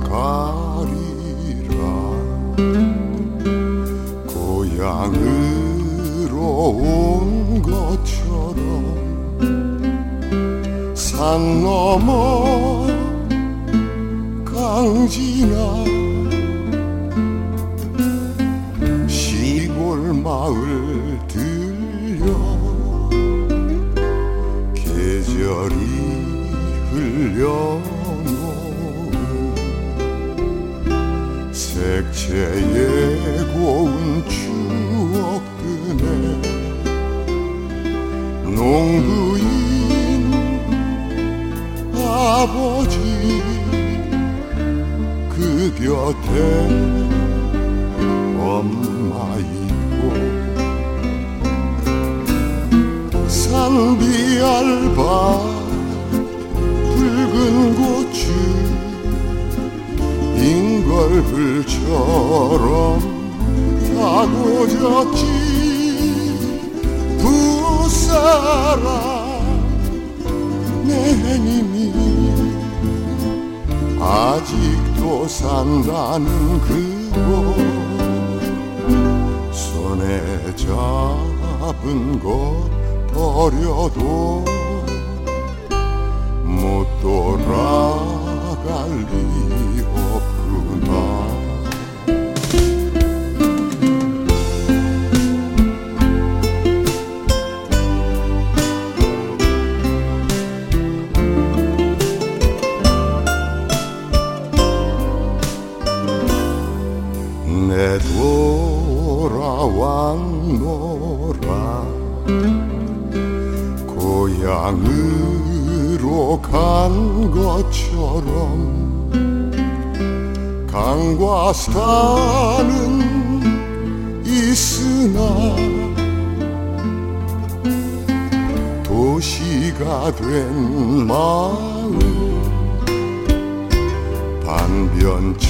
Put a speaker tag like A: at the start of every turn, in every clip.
A: 가리라. 고향으로 온 것처럼 산 넘어 강지나 시골 마을 들려 계절이 흘려 색채의 고운 추억들에 농부인 아버지 그 곁에 엄마 있고 산비 알바 잉걸불처럼 다고졌지. 부사람 내 님이 아직도 산다는 그곳. 손에 잡은 것 버려도 못 돌아 돌아왔노라. 고향으로 간 것처럼 강과 산은 있으나 도시가 된 마을 반변천에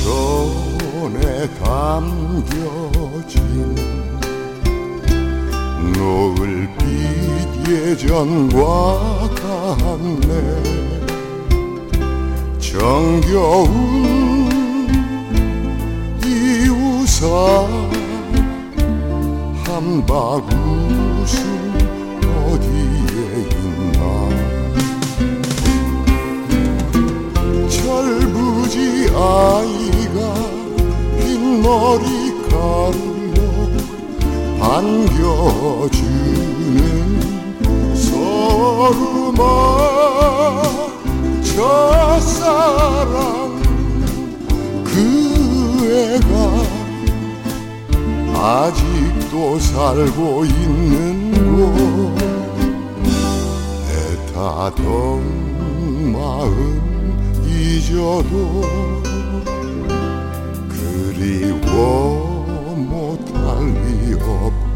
A: 담겨진 노을빛 예전과 같네. 정겨운 이웃아 한바구스 어디에 있나? 철부지 아이가 흰 머리 칼로 반겨주는 서름아 첫사랑 그 애가 아직도 살고 있는 곳. 애타던 마음 잊어도 그리워 못할 리 없구나